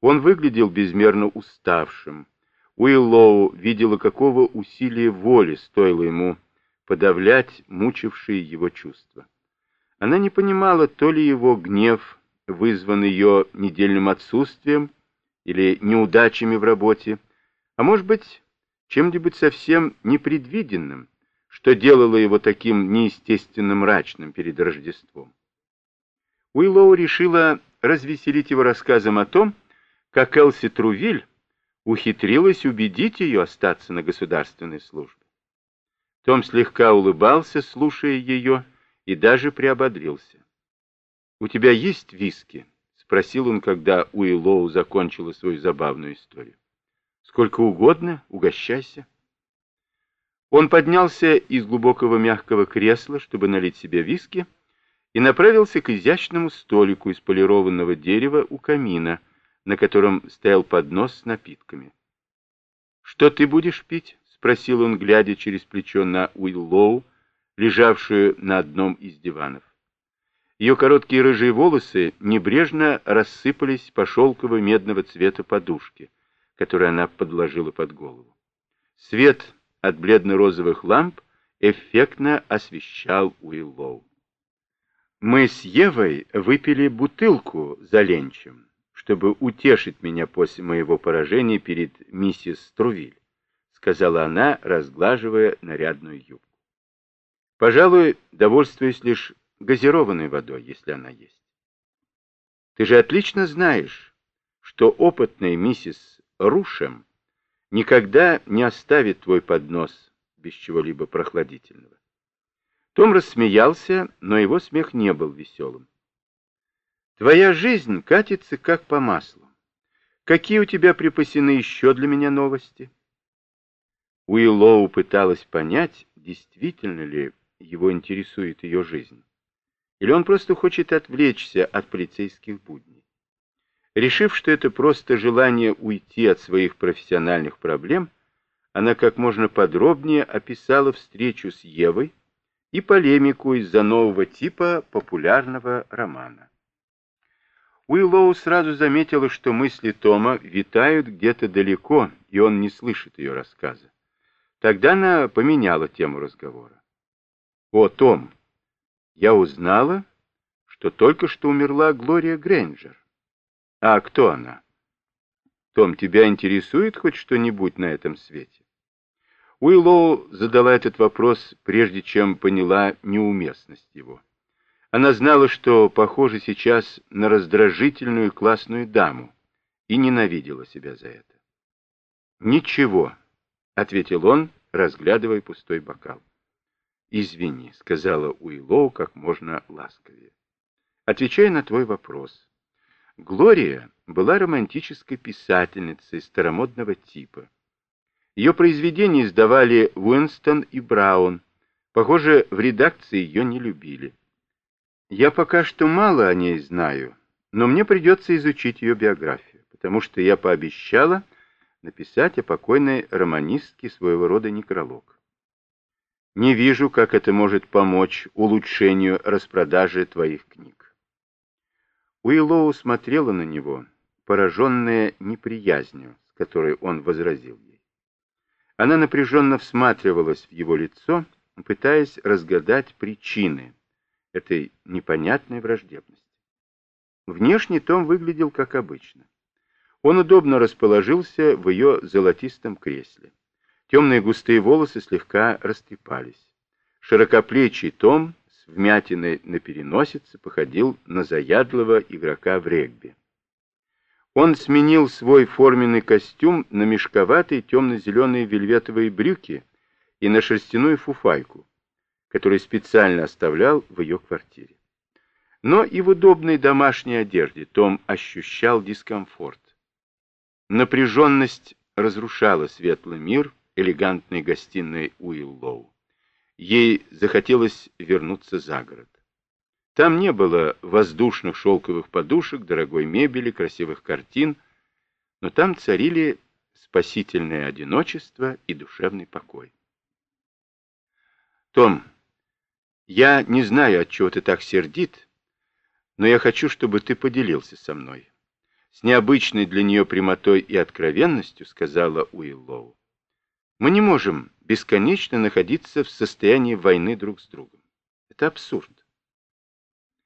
Он выглядел безмерно уставшим. Уиллоу видела, какого усилия воли стоило ему подавлять мучившие его чувства. Она не понимала, то ли его гнев вызван ее недельным отсутствием или неудачами в работе, а может быть, чем-нибудь совсем непредвиденным, что делало его таким неестественно мрачным перед Рождеством. Уиллоу решила развеселить его рассказом о том, как Элси Трувиль ухитрилась убедить ее остаться на государственной службе. Том слегка улыбался, слушая ее, и даже приободрился. «У тебя есть виски?» — спросил он, когда Уиллоу закончила свою забавную историю. «Сколько угодно, угощайся». Он поднялся из глубокого мягкого кресла, чтобы налить себе виски, и направился к изящному столику из полированного дерева у камина, на котором стоял поднос с напитками. «Что ты будешь пить?» — спросил он, глядя через плечо на Уиллоу, лежавшую на одном из диванов. Ее короткие рыжие волосы небрежно рассыпались по шелковой медного цвета подушке, которую она подложила под голову. Свет от бледно-розовых ламп эффектно освещал Уиллоу. Мы с Евой выпили бутылку за ленчем, чтобы утешить меня после моего поражения перед миссис Струвиль, сказала она, разглаживая нарядную юбку. Пожалуй, довольствуюсь лишь газированной водой, если она есть. Ты же отлично знаешь, что опытная миссис Рушем никогда не оставит твой поднос без чего-либо прохладительного. Том рассмеялся, но его смех не был веселым. Твоя жизнь катится как по маслу. Какие у тебя припасены еще для меня новости? Уиллоу пыталась понять, действительно ли его интересует ее жизнь. Или он просто хочет отвлечься от полицейских будней. Решив, что это просто желание уйти от своих профессиональных проблем, она как можно подробнее описала встречу с Евой и полемику из-за нового типа популярного романа. Уиллоу сразу заметила, что мысли Тома витают где-то далеко, и он не слышит ее рассказа. Тогда она поменяла тему разговора. «О, Том, я узнала, что только что умерла Глория Грэнджер. А кто она? Том, тебя интересует хоть что-нибудь на этом свете? Уиллоу задала этот вопрос, прежде чем поняла неуместность его. Она знала, что похожа сейчас на раздражительную классную даму, и ненавидела себя за это. «Ничего», — ответил он, разглядывая пустой бокал. «Извини», — сказала Уиллоу как можно ласковее. «Отвечая на твой вопрос». Глория была романтической писательницей старомодного типа. Ее произведения издавали Уинстон и Браун. Похоже, в редакции ее не любили. Я пока что мало о ней знаю, но мне придется изучить ее биографию, потому что я пообещала написать о покойной романистке своего рода некролог. Не вижу, как это может помочь улучшению распродажи твоих книг. Уиллоу смотрела на него, пораженная неприязнью, с которой он возразил ей. Она напряженно всматривалась в его лицо, пытаясь разгадать причины этой непонятной враждебности. Внешне Том выглядел как обычно. Он удобно расположился в ее золотистом кресле. Темные густые волосы слегка растрепались. Широкоплечий Том вмятиной на переносице походил на заядлого игрока в регби. Он сменил свой форменный костюм на мешковатые темно-зеленые вельветовые брюки и на шерстяную фуфайку, которую специально оставлял в ее квартире. Но и в удобной домашней одежде Том ощущал дискомфорт. Напряженность разрушала светлый мир элегантной гостиной Уиллоу. Ей захотелось вернуться за город. Там не было воздушных шелковых подушек, дорогой мебели, красивых картин, но там царили спасительное одиночество и душевный покой. Том, я не знаю, от чего ты так сердит, но я хочу, чтобы ты поделился со мной. с необычной для нее прямотой и откровенностью сказала Уиллоу. Мы не можем бесконечно находиться в состоянии войны друг с другом. Это абсурд.